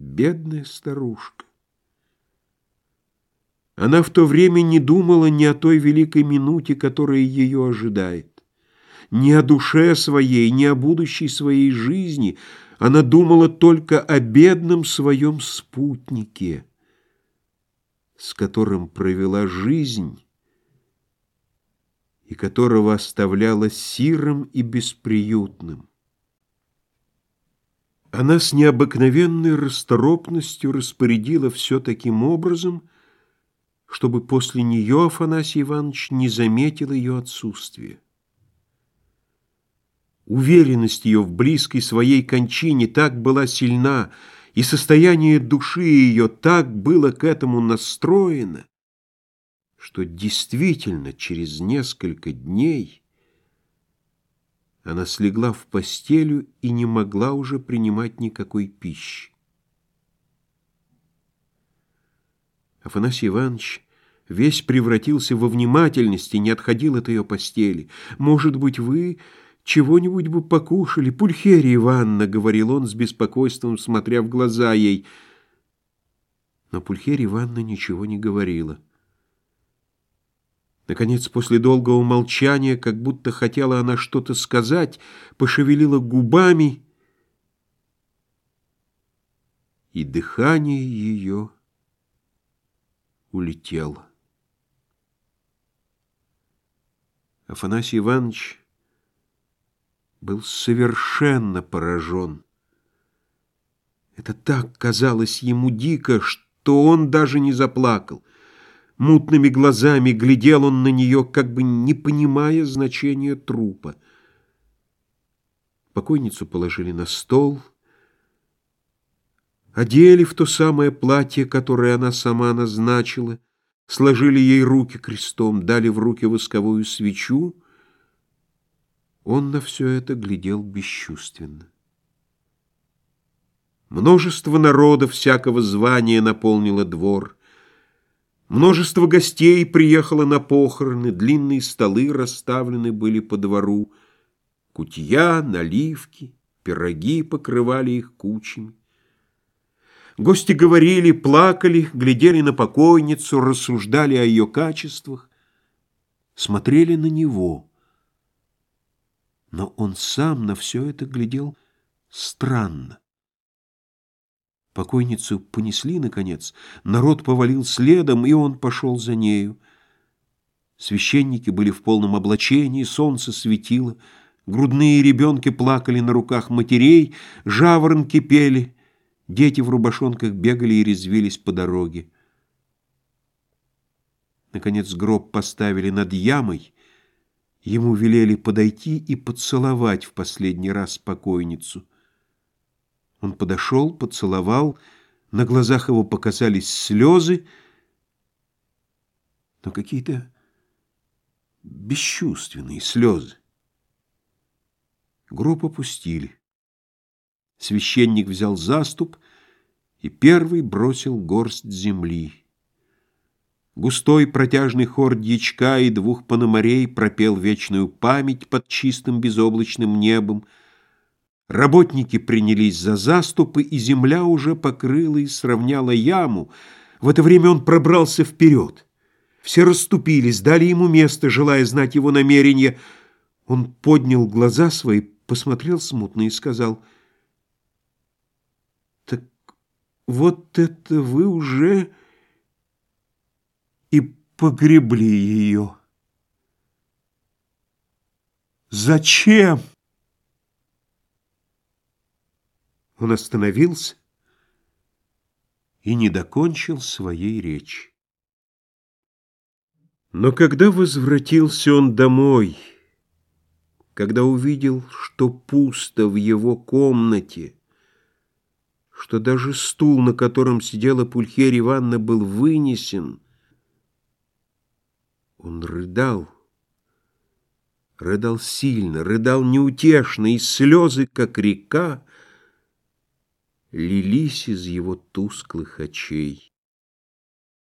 Бедная старушка. Она в то время не думала ни о той великой минуте, которая ее ожидает, ни о душе своей, ни о будущей своей жизни. Она думала только о бедном своем спутнике, с которым провела жизнь и которого оставляла сирым и бесприютным. Она с необыкновенной расторопностью распорядила все таким образом, чтобы после нее Афанасий Иванович не заметил ее отсутствия. Уверенность ее в близкой своей кончине так была сильна, и состояние души ее так было к этому настроено, что действительно через несколько дней она слегла в постелю и не могла уже принимать никакой пищи. Афанасий Иванович весь превратился во внимательность и не отходил от ее постели. «Может быть, вы чего-нибудь бы покушали, Пульхерия Ивановна», — говорил он с беспокойством, смотря в глаза ей. Но Пульхерия Ивановна ничего не говорила. Наконец, после долгого молчания, как будто хотела она что-то сказать, пошевелила губами, и дыхание ее улетел. Афанасий Иванович был совершенно поражен. Это так казалось ему дико, что он даже не заплакал. Мутными глазами глядел он на нее, как бы не понимая значения трупа. Покойницу положили на стол — Одели в то самое платье, которое она сама назначила, сложили ей руки крестом, дали в руки восковую свечу. Он на все это глядел бесчувственно. Множество народов всякого звания наполнило двор. Множество гостей приехало на похороны, длинные столы расставлены были по двору, кутья, наливки, пироги покрывали их кучами. Гости говорили, плакали, глядели на покойницу, рассуждали о ее качествах, смотрели на него. Но он сам на все это глядел странно. Покойницу понесли, наконец, народ повалил следом, и он пошел за нею. Священники были в полном облачении, солнце светило, грудные ребенки плакали на руках матерей, жаворонки пели — Дети в рубашонках бегали и резвились по дороге. Наконец гроб поставили над ямой. Ему велели подойти и поцеловать в последний раз покойницу. Он подошел, поцеловал, на глазах его показались слезы, но какие-то бесчувственные слезы. Гроб опустили. Священник взял заступ и первый бросил горсть земли. Густой протяжный хор дьячка и двух пономарей пропел вечную память под чистым безоблачным небом. Работники принялись за заступы, и земля уже покрыла и сравняла яму. В это время он пробрался вперед. Все расступились, дали ему место, желая знать его намерения. Он поднял глаза свои, посмотрел смутно и сказал — Вот это вы уже и погребли ее. Зачем? Он остановился и не докончил своей речи. Но когда возвратился он домой, когда увидел, что пусто в его комнате, что даже стул, на котором сидела Пульхерия Ивановна, был вынесен. Он рыдал, рыдал сильно, рыдал неутешно, и слезы, как река, лились из его тусклых очей.